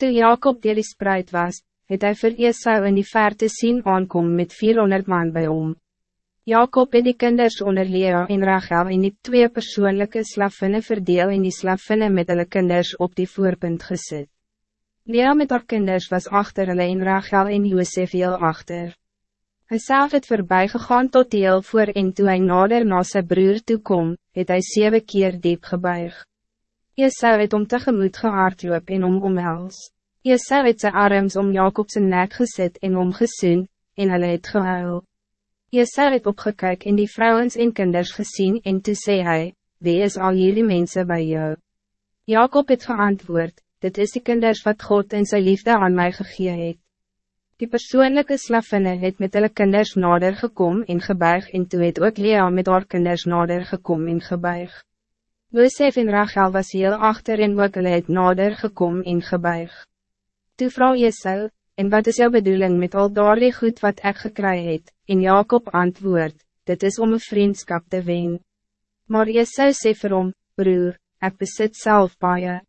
Toe Jacob die die spruit was, het hy vir Esau in die verte sien aankom met 400 man bij hom. Jacob het die kinders onder Lea en Rachel in die twee persoonlijke slavinne verdeel en die slavinne met hulle kinders op die voorpunt gezet. Lea met haar kinders was achter hulle en Rachel en Josef heel achter. Hy self het voorbij gegaan tot heel voor en toe hy nader na sy broer toe kom, het hy zeven keer diep gebuig. Esau het om tegemoet gehaardloop en om omhels. Esau het sy arms om Jacob zijn nek gezet en omgesoen, en hulle het gehuil. Esau het opgekyk en die vrouwens en kinders gezien en toe sê hy, wie is al jullie mensen bij jou? Jacob het geantwoord, dit is die kinders wat God en zijn liefde aan mij gegee het. Die persoonlijke slavinne het met hulle kinders nader gekom en gebuig en toe het ook Lea met haar kinders nader gekom en gebuig. Josef en Rachel was heel achter en ook hulle het nader gekom en gebuig. Toe vrou Esau, en wat is jouw bedoeling met al daardie goed wat ik gekry het, en Jacob antwoord, dit is om een vriendschap te wen. Maar Esau sê vir hom, broer, ik besit zelf baie.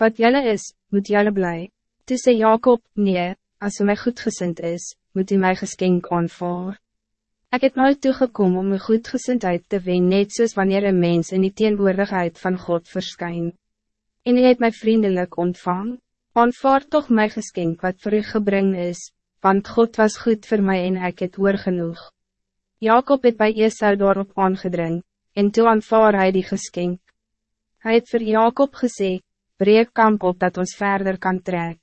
Wat jelle is, moet jelle blij. Toe sê Jacob, nee, als u mij goedgezind is, moet u mij geschenk aanvaar. Ik heb nooit toegekomen om een goedgezindheid te wen net soos wanneer een mens in die teenwoordigheid van God verschijnt. En u het mij vriendelijk ontvang, aanvaar toch mijn geschenk wat voor u gebring is, want God was goed voor mij en ik het oor genoeg. Jacob het bij Esau daarop aangedring, en toe aanvaar hy die geschenk. Hij het voor Jacob gezegd, breek kamp op dat ons verder kan trekken.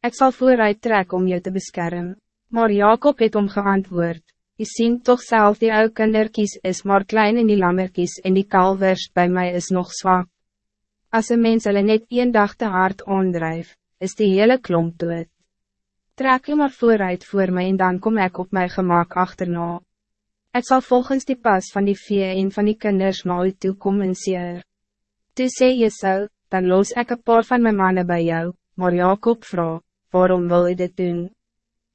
Ik zal vooruit trek om je te beschermen. Maar Jacob het om geantwoord, Je ziet toch zelf die oude kinderkies is maar klein en die lammerkies en die kalvers bij mij is nog zwak. Als een mens hulle net een dag te hard aandrijf, is die hele klomp dood. Trek je maar vooruit voor mij en dan kom ik op mijn gemak achterna. Ik zal volgens die pas van die vier en van die kinders nooit toekom en seer. Toe sê jy so, dan los ik een paar van mijn mannen bij jou, maar Jacob vraagt waarom wil je dit doen?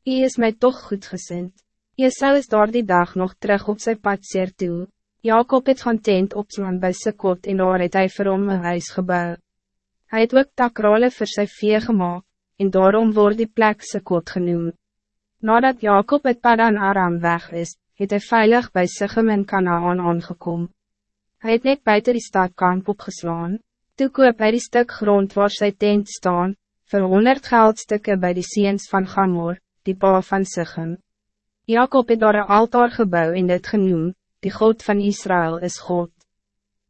Hij is mij toch goed gezind. Esau is daar die dag nog terug op zijn pad zeer toe. Jacob het gaan tent opslaan bij Sekot en daar het hy vir hom een huis gebouw. Hij het ook takrole vir sy vee gemaakt, en daarom wordt die plek Sekot genoemd. Nadat Jacob het Padan Aram weg is, het hij veilig bij Sichem en Kanaan aangekom. Hij het net buiten die stad kamp opgeslaan, toe koop hy die stuk grond waar sy tent staan, vir honderd geldstukken bij de seens van Gamor, die pa van Sichem. Jacob het daar een altaar gebouw in dit genoem, die God van Israël is God.